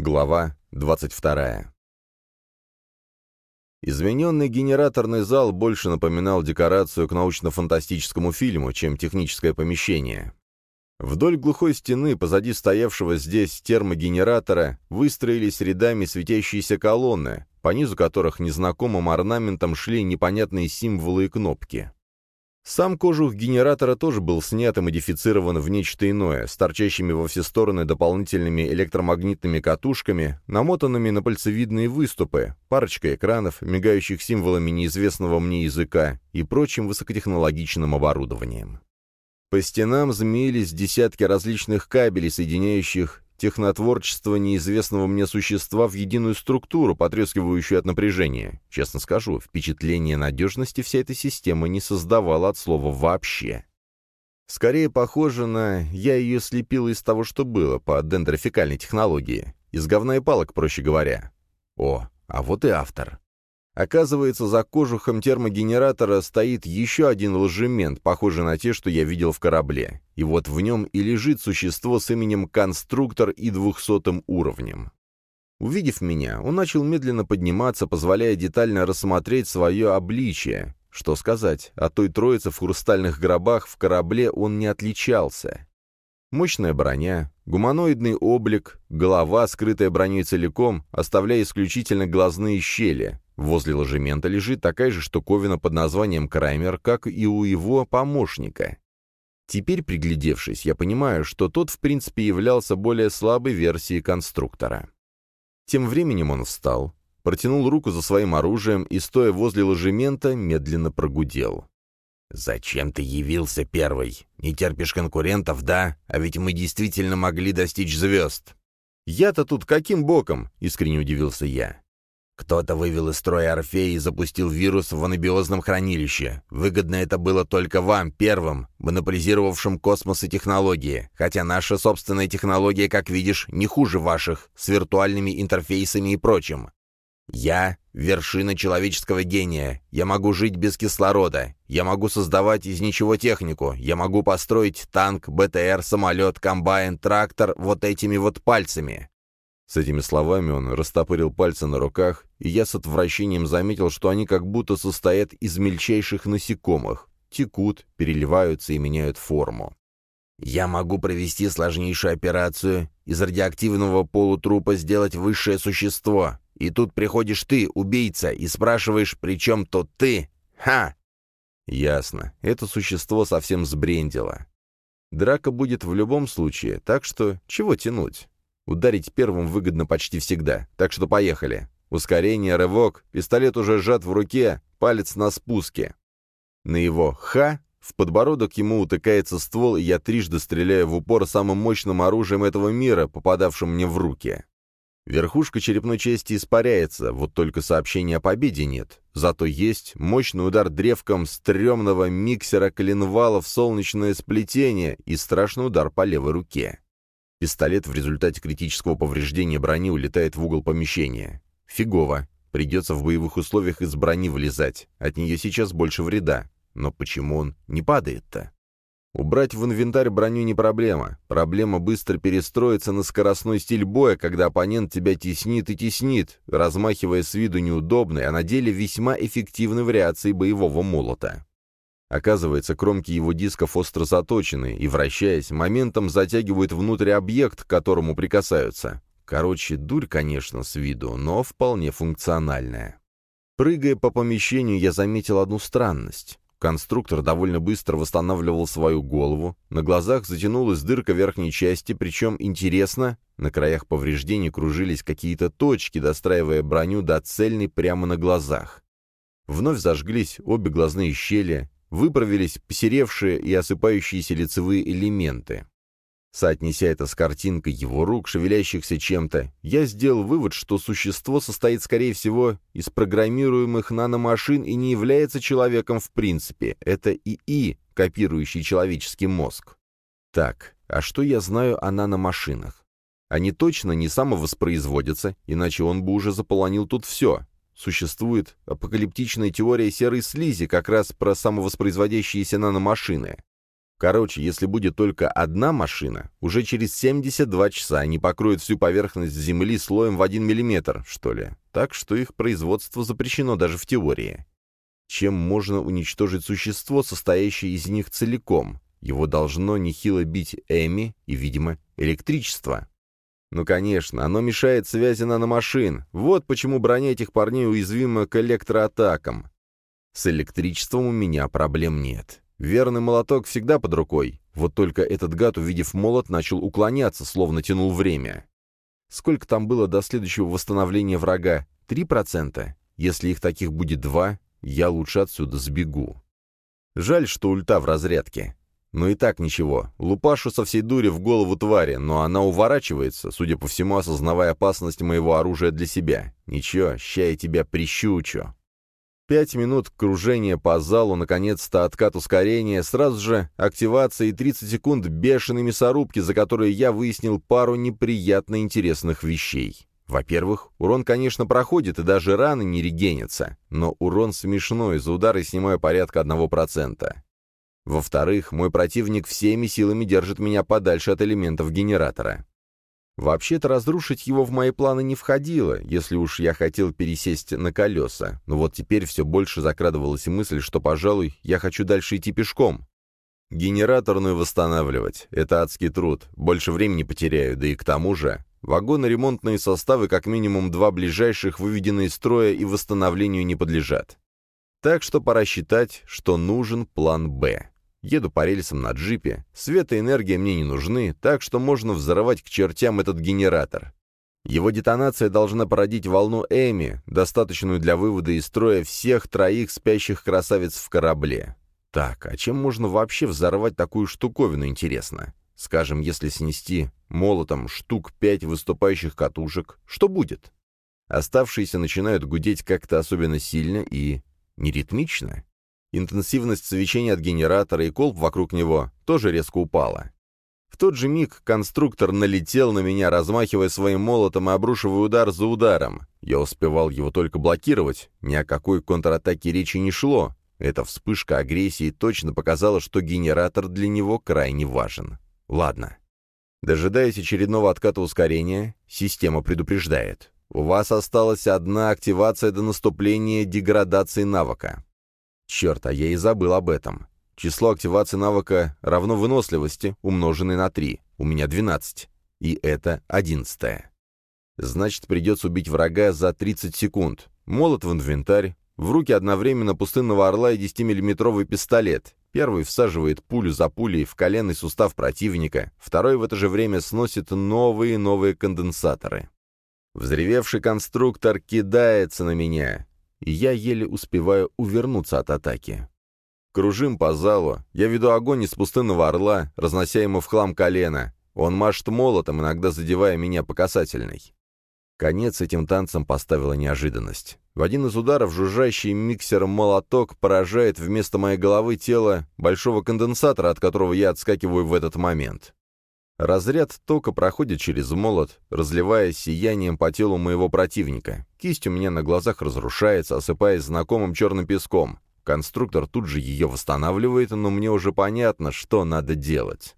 Глава 22. Измененный генераторный зал больше напоминал декорацию к научно-фантастическому фильму, чем техническое помещение. Вдоль глухой стены, позади стоявшего здесь термогенератора, выстроились рядами светящиеся колонны, по низу которых незнакомым орнаментом шли непонятные символы и кнопки. Сам кожух генератора тоже был снят и модифицирован в нечто иное, с торчащими во все стороны дополнительными электромагнитными катушками, намотанными на пальцевидные выступы, парочкой экранов, мигающих символами неизвестного мне языка и прочим высокотехнологичным оборудованием. По стенам змеились десятки различных кабелей, соединяющих технотворчество неизвестного мне существа в единую структуру, потрескивающую от напряжения. Честно скажу, впечатление надежности вся эта система не создавала от слова «вообще». Скорее похоже на «я ее слепил из того, что было» по дендрофикальной технологии. Из говна и палок, проще говоря. О, а вот и автор. Оказывается, за кожухом термогенератора стоит еще один ложемент, похожий на те, что я видел в корабле. И вот в нем и лежит существо с именем Конструктор и двухсотым уровнем. Увидев меня, он начал медленно подниматься, позволяя детально рассмотреть свое обличие. Что сказать, от той троицы в хрустальных гробах в корабле он не отличался. Мощная броня, гуманоидный облик, голова, скрытая броней целиком, оставляя исключительно глазные щели, Возле ложемента лежит такая же штуковина под названием Краймер, как и у его помощника. Теперь, приглядевшись, я понимаю, что тот в принципе являлся более слабой версией конструктора. Тем временем он встал, протянул руку за своим оружием и, стоя возле ложемента, медленно прогудел. «Зачем ты явился первый? Не терпишь конкурентов, да? А ведь мы действительно могли достичь звезд». «Я-то тут каким боком?» — искренне удивился я. Кто-то вывел из строя Орфея и запустил вирус в анабиозном хранилище. Выгодно это было только вам, первым, монополизировавшим космос и технологии. Хотя наша собственная технология, как видишь, не хуже ваших, с виртуальными интерфейсами и прочим. Я — вершина человеческого гения. Я могу жить без кислорода. Я могу создавать из ничего технику. Я могу построить танк, БТР, самолет, комбайн, трактор вот этими вот пальцами. С этими словами он растопырил пальцы на руках, и я с отвращением заметил, что они как будто состоят из мельчайших насекомых, текут, переливаются и меняют форму. «Я могу провести сложнейшую операцию, из радиоактивного полутрупа сделать высшее существо, и тут приходишь ты, убийца, и спрашиваешь, при чем тут ты? Ха!» Ясно, это существо совсем сбрендило. Драка будет в любом случае, так что чего тянуть? Ударить первым выгодно почти всегда, так что поехали. Ускорение, рывок, пистолет уже сжат в руке, палец на спуске. На его «ха» в подбородок ему утыкается ствол, и я трижды стреляю в упор самым мощным оружием этого мира, попадавшим мне в руки. Верхушка черепной части испаряется, вот только сообщения о победе нет. Зато есть мощный удар древком стрёмного миксера коленвала в солнечное сплетение и страшный удар по левой руке. Пистолет в результате критического повреждения брони улетает в угол помещения. Фигово. Придется в боевых условиях из брони вылезать. От нее сейчас больше вреда. Но почему он не падает-то? Убрать в инвентарь броню не проблема. Проблема быстро перестроиться на скоростной стиль боя, когда оппонент тебя теснит и теснит, размахивая с виду неудобной, а на деле весьма эффективной вариацией боевого молота. Оказывается, кромки его дисков остро заточены и, вращаясь, моментом затягивают внутрь объект, к которому прикасаются. Короче, дурь, конечно, с виду, но вполне функциональная. Прыгая по помещению, я заметил одну странность. Конструктор довольно быстро восстанавливал свою голову, на глазах затянулась дырка верхней части, причем, интересно, на краях повреждений кружились какие-то точки, достраивая броню до цельной прямо на глазах. Вновь зажглись обе глазные щели, выправились посеревшие и осыпающиеся лицевые элементы. Соотнеся это с картинкой его рук, шевелящихся чем-то, я сделал вывод, что существо состоит, скорее всего, из программируемых наномашин и не является человеком в принципе. Это ИИ, копирующий человеческий мозг. Так, а что я знаю о наномашинах? Они точно не самовоспроизводятся, иначе он бы уже заполонил тут все. Существует апокалиптичная теория серой слизи как раз про самовоспроизводящиеся наномашины. Короче, если будет только одна машина, уже через 72 часа они покроют всю поверхность Земли слоем в 1 миллиметр, что ли. Так что их производство запрещено даже в теории. Чем можно уничтожить существо, состоящее из них целиком? Его должно нехило бить Эми и, видимо, электричество. Ну, конечно, оно мешает связи наномашин. Вот почему броня этих парней уязвима к электроатакам. С электричеством у меня проблем нет. Верный молоток всегда под рукой. Вот только этот гад, увидев молот, начал уклоняться, словно тянул время. Сколько там было до следующего восстановления врага? Три процента? Если их таких будет два, я лучше отсюда сбегу. Жаль, что ульта в разрядке. Но и так ничего. Лупашу со всей дури в голову твари, но она уворачивается, судя по всему, осознавая опасность моего оружия для себя. Ничего, ща я тебя прищучу. Пять минут кружения по залу, наконец-то откат ускорения, сразу же активация и 30 секунд бешеной мясорубки, за которые я выяснил пару неприятно интересных вещей. Во-первых, урон, конечно, проходит, и даже раны не регенятся, но урон смешной, за удары снимаю порядка 1%. Во-вторых, мой противник всеми силами держит меня подальше от элементов генератора. Вообще-то разрушить его в мои планы не входило, если уж я хотел пересесть на колеса, но вот теперь все больше закрадывалась мысль, что, пожалуй, я хочу дальше идти пешком. Генераторную восстанавливать — это адский труд, больше времени потеряю, да и к тому же вагоно-ремонтные составы как минимум два ближайших выведены из строя и восстановлению не подлежат. Так что пора считать, что нужен план «Б». Еду по рельсам на джипе, свет и энергия мне не нужны, так что можно взорвать к чертям этот генератор. Его детонация должна породить волну Эми, достаточную для вывода из строя всех троих спящих красавиц в корабле. Так, а чем можно вообще взорвать такую штуковину, интересно? Скажем, если снести молотом штук пять выступающих катушек, что будет? Оставшиеся начинают гудеть как-то особенно сильно и неритмично. Интенсивность свечения от генератора и колб вокруг него тоже резко упала. В тот же миг конструктор налетел на меня, размахивая своим молотом и обрушивая удар за ударом. Я успевал его только блокировать, ни о какой контратаке речи не шло. Эта вспышка агрессии точно показала, что генератор для него крайне важен. Ладно. Дожидаясь очередного отката ускорения, система предупреждает. У вас осталась одна активация до наступления деградации навыка. Черт, а я и забыл об этом. Число активации навыка равно выносливости, умноженной на 3. У меня 12. И это 11. Значит, придется убить врага за 30 секунд. Молот в инвентарь. В руки одновременно пустынного орла и 10-миллиметровый пистолет. Первый всаживает пулю за пулей в коленный сустав противника, второй в это же время сносит новые и новые конденсаторы. Взревевший конструктор кидается на меня и я еле успеваю увернуться от атаки. Кружим по залу, я веду огонь из пустынного орла, разнося ему в хлам колено. Он машет молотом, иногда задевая меня по касательной. Конец этим танцам поставила неожиданность. В один из ударов жужжащий миксером молоток поражает вместо моей головы тело большого конденсатора, от которого я отскакиваю в этот момент. Разряд тока проходит через молот, разливая сиянием по телу моего противника. Кисть у меня на глазах разрушается, осыпаясь знакомым черным песком. Конструктор тут же ее восстанавливает, но мне уже понятно, что надо делать.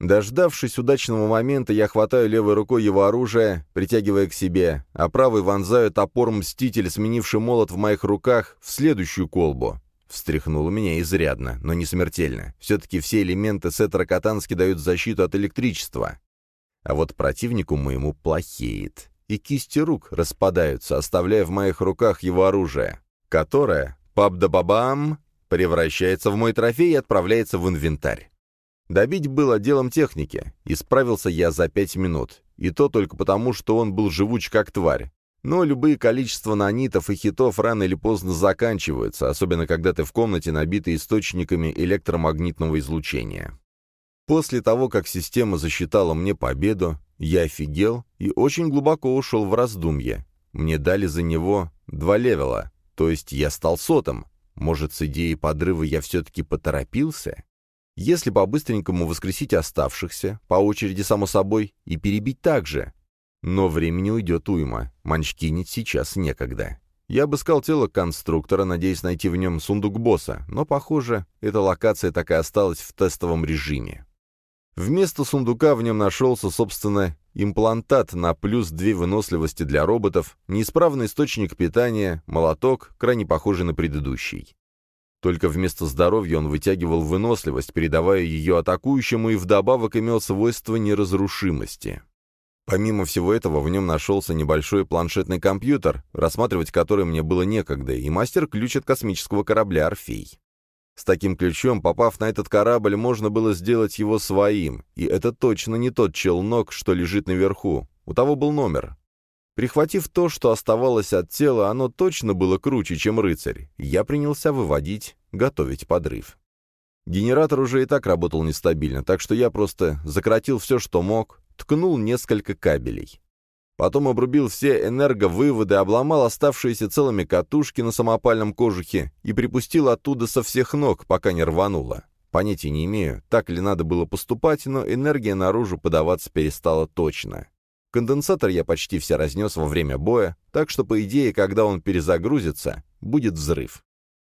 Дождавшись удачного момента, я хватаю левой рукой его оружие, притягивая к себе, а правой вонзаю топор Мститель, сменивший молот в моих руках, в следующую колбу. Встряхнуло меня изрядно, но не смертельно. Все-таки все элементы сеттера Катански дают защиту от электричества. А вот противнику моему плохеет. И кисти рук распадаются, оставляя в моих руках его оружие, которое, пап-да-бабам, превращается в мой трофей и отправляется в инвентарь. Добить было делом техники, и справился я за пять минут, и то только потому, что он был живуч как тварь. Но любые количества нанитов и хитов рано или поздно заканчиваются, особенно когда ты в комнате, набитой источниками электромагнитного излучения. После того, как система засчитала мне победу, я офигел и очень глубоко ушел в раздумье. Мне дали за него два левела, то есть я стал сотом. Может, с идеей подрыва я все-таки поторопился? Если по-быстренькому воскресить оставшихся, по очереди, само собой, и перебить так же, но времени уйдет уйма, манчкинить сейчас некогда. Я обыскал тело конструктора, надеясь найти в нем сундук босса, но, похоже, эта локация так и осталась в тестовом режиме. Вместо сундука в нем нашелся, собственно, имплантат на плюс две выносливости для роботов, неисправный источник питания, молоток, крайне похожий на предыдущий. Только вместо здоровья он вытягивал выносливость, передавая ее атакующему, и вдобавок имел свойство неразрушимости. Помимо всего этого, в нем нашелся небольшой планшетный компьютер, рассматривать который мне было некогда, и мастер-ключ от космического корабля «Орфей». С таким ключом, попав на этот корабль, можно было сделать его своим, и это точно не тот челнок, что лежит наверху. У того был номер. Прихватив то, что оставалось от тела, оно точно было круче, чем рыцарь. Я принялся выводить, готовить подрыв. Генератор уже и так работал нестабильно, так что я просто закоротил все, что мог, ткнул несколько кабелей. Потом обрубил все энерговыводы, обломал оставшиеся целыми катушки на самопальном кожухе и припустил оттуда со всех ног, пока не рвануло. Понятия не имею, так ли надо было поступать, но энергия наружу подаваться перестала точно. Конденсатор я почти все разнес во время боя, так что, по идее, когда он перезагрузится, будет взрыв.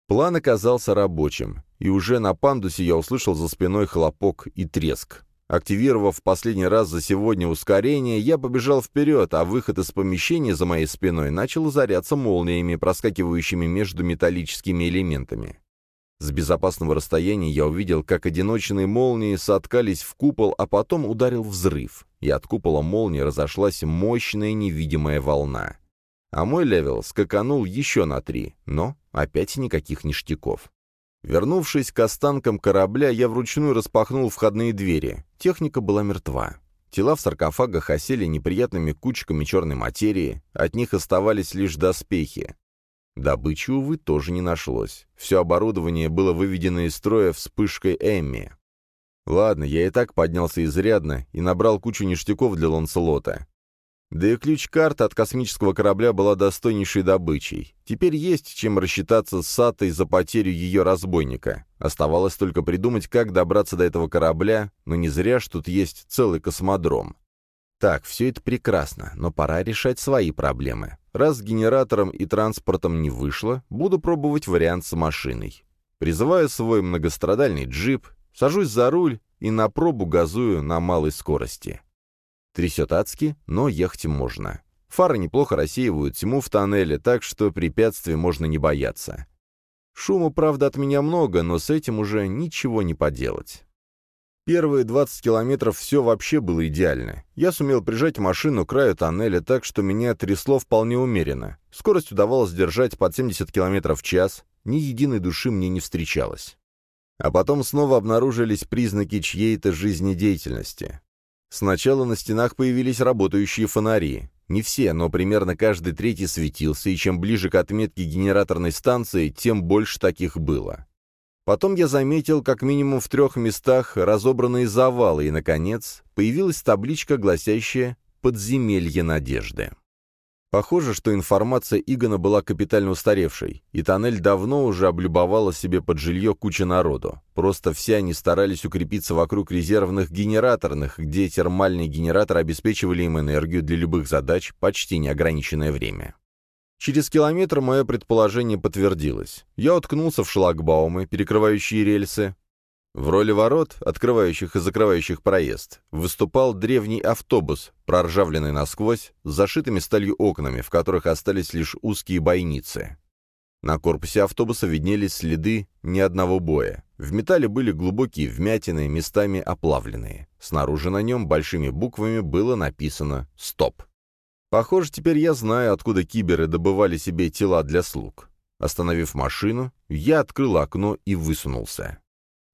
План оказался рабочим, и уже на пандусе я услышал за спиной хлопок и треск. Активировав последний раз за сегодня ускорение, я побежал вперед, а выход из помещения за моей спиной начал заряться молниями, проскакивающими между металлическими элементами. С безопасного расстояния я увидел, как одиночные молнии соткались в купол, а потом ударил взрыв, и от купола молнии разошлась мощная невидимая волна. А мой level скаканул еще на три, но опять никаких ништяков. Вернувшись к останкам корабля, я вручную распахнул входные двери. Техника была мертва. Тела в саркофагах осели неприятными кучками черной материи, от них оставались лишь доспехи. Добычи, увы, тоже не нашлось. Все оборудование было выведено из строя вспышкой Эмми. Ладно, я и так поднялся изрядно и набрал кучу ништяков для Ланселота. Да и ключ-карта от космического корабля была достойнейшей добычей. Теперь есть чем рассчитаться с Сатой за потерю ее разбойника. Оставалось только придумать, как добраться до этого корабля, но не зря ж тут есть целый космодром. Так, все это прекрасно, но пора решать свои проблемы. Раз с генератором и транспортом не вышло, буду пробовать вариант с машиной. Призываю свой многострадальный джип, сажусь за руль и на пробу газую на малой скорости. Трясет адски, но ехать можно. Фары неплохо рассеивают тьму в тоннеле, так что препятствий можно не бояться. Шума, правда, от меня много, но с этим уже ничего не поделать. Первые 20 километров все вообще было идеально. Я сумел прижать машину к краю тоннеля так, что меня трясло вполне умеренно. Скорость удавалось держать под 70 километров в час, ни единой души мне не встречалось. А потом снова обнаружились признаки чьей-то жизнедеятельности. Сначала на стенах появились работающие фонари. Не все, но примерно каждый третий светился, и чем ближе к отметке генераторной станции, тем больше таких было. Потом я заметил как минимум в трех местах разобранные завалы, и, наконец, появилась табличка, гласящая «Подземелье надежды». Похоже, что информация Игона была капитально устаревшей, и тоннель давно уже облюбовала себе под жилье куча народу. Просто все они старались укрепиться вокруг резервных генераторных, где термальные генераторы обеспечивали им энергию для любых задач почти неограниченное время. Через километр мое предположение подтвердилось. Я уткнулся в шлагбаумы, перекрывающие рельсы, в роли ворот, открывающих и закрывающих проезд, выступал древний автобус, проржавленный насквозь, с зашитыми сталью окнами, в которых остались лишь узкие бойницы. На корпусе автобуса виднелись следы ни одного боя. В металле были глубокие вмятины, местами оплавленные. Снаружи на нем большими буквами было написано «Стоп». Похоже, теперь я знаю, откуда киберы добывали себе тела для слуг. Остановив машину, я открыл окно и высунулся.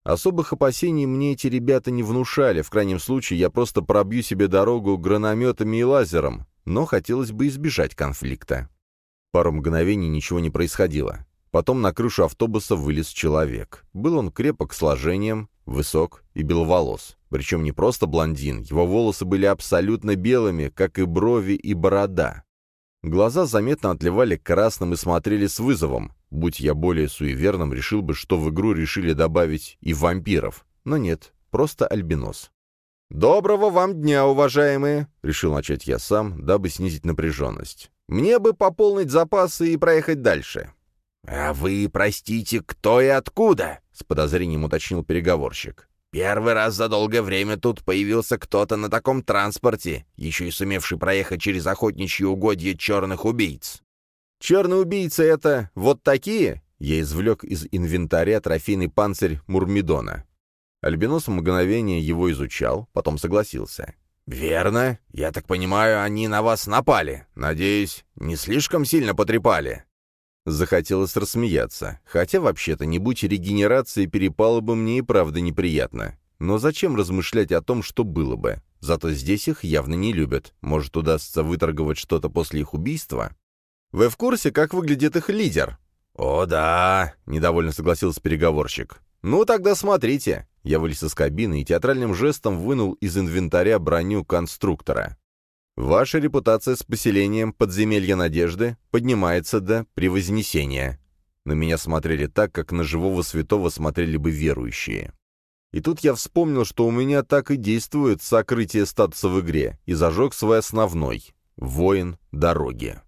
Особых опасений мне эти ребята не внушали, в крайнем случае я просто пробью себе дорогу гранатометами и лазером, но хотелось бы избежать конфликта. Пару мгновений ничего не происходило. Потом на крышу автобуса вылез человек. Был он крепок сложением, высок и беловолос. Причем не просто блондин, его волосы были абсолютно белыми, как и брови и борода. Глаза заметно отливали красным и смотрели с вызовом. Будь я более суеверным, решил бы, что в игру решили добавить и вампиров. Но нет, просто альбинос. «Доброго вам дня, уважаемые!» — решил начать я сам, дабы снизить напряженность. Мне бы пополнить запасы и проехать дальше». «А вы, простите, кто и откуда?» — с подозрением уточнил переговорщик. «Первый раз за долгое время тут появился кто-то на таком транспорте, еще и сумевший проехать через охотничьи угодья черных убийц». «Черные убийцы — это вот такие?» Я извлек из инвентаря трофейный панцирь Мурмидона. Альбинос мгновение его изучал, потом согласился. «Верно. Я так понимаю, они на вас напали. Надеюсь, не слишком сильно потрепали?» Захотелось рассмеяться, хотя вообще-то не будь регенерации перепало бы мне и правда неприятно. Но зачем размышлять о том, что было бы? Зато здесь их явно не любят. Может, удастся выторговать что-то после их убийства? Вы в курсе, как выглядит их лидер? «О, да», — недовольно согласился переговорщик. «Ну, тогда смотрите». Я вылез из кабины и театральным жестом вынул из инвентаря броню конструктора. Ваша репутация с поселением подземелья надежды поднимается до превознесения. На меня смотрели так, как на живого святого смотрели бы верующие. И тут я вспомнил, что у меня так и действует сокрытие статуса в игре, и зажег свой основной — воин дороги.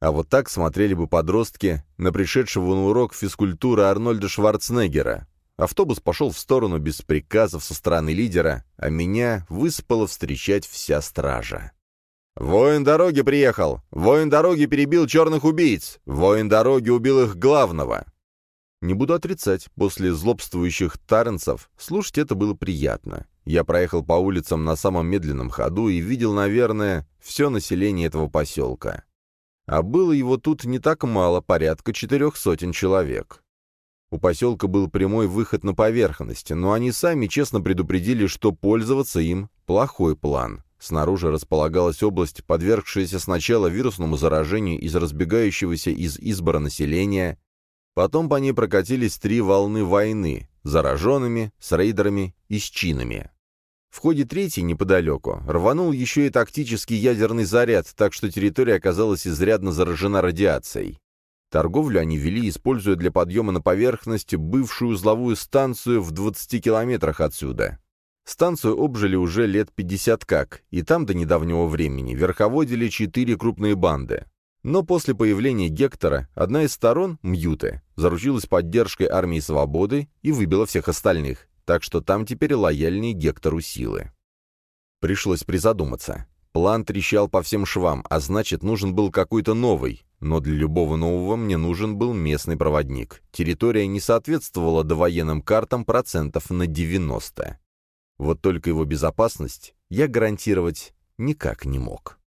А вот так смотрели бы подростки на пришедшего на урок физкультуры Арнольда Шварценеггера. Автобус пошел в сторону без приказов со стороны лидера, а меня выспала встречать вся стража. «Воин дороги приехал! Воин дороги перебил черных убийц! Воин дороги убил их главного!» Не буду отрицать, после злобствующих таренцев слушать это было приятно. Я проехал по улицам на самом медленном ходу и видел, наверное, все население этого поселка. А было его тут не так мало, порядка четырех сотен человек. У поселка был прямой выход на поверхность, но они сами честно предупредили, что пользоваться им – плохой план. Снаружи располагалась область, подвергшаяся сначала вирусному заражению из разбегающегося из избора населения, потом по ней прокатились три волны войны – зараженными, с рейдерами и с чинами. В ходе третьей, неподалеку, рванул еще и тактический ядерный заряд, так что территория оказалась изрядно заражена радиацией. Торговлю они вели, используя для подъема на поверхность бывшую узловую станцию в 20 километрах отсюда. Станцию обжили уже лет 50 как, и там до недавнего времени верховодили четыре крупные банды. Но после появления Гектора одна из сторон, Мьюте, заручилась поддержкой армии свободы и выбила всех остальных, так что там теперь лояльнее Гектору силы. Пришлось призадуматься. План трещал по всем швам, а значит, нужен был какой-то новый. Но для любого нового мне нужен был местный проводник. Территория не соответствовала довоенным картам процентов на 90. Вот только его безопасность я гарантировать никак не мог.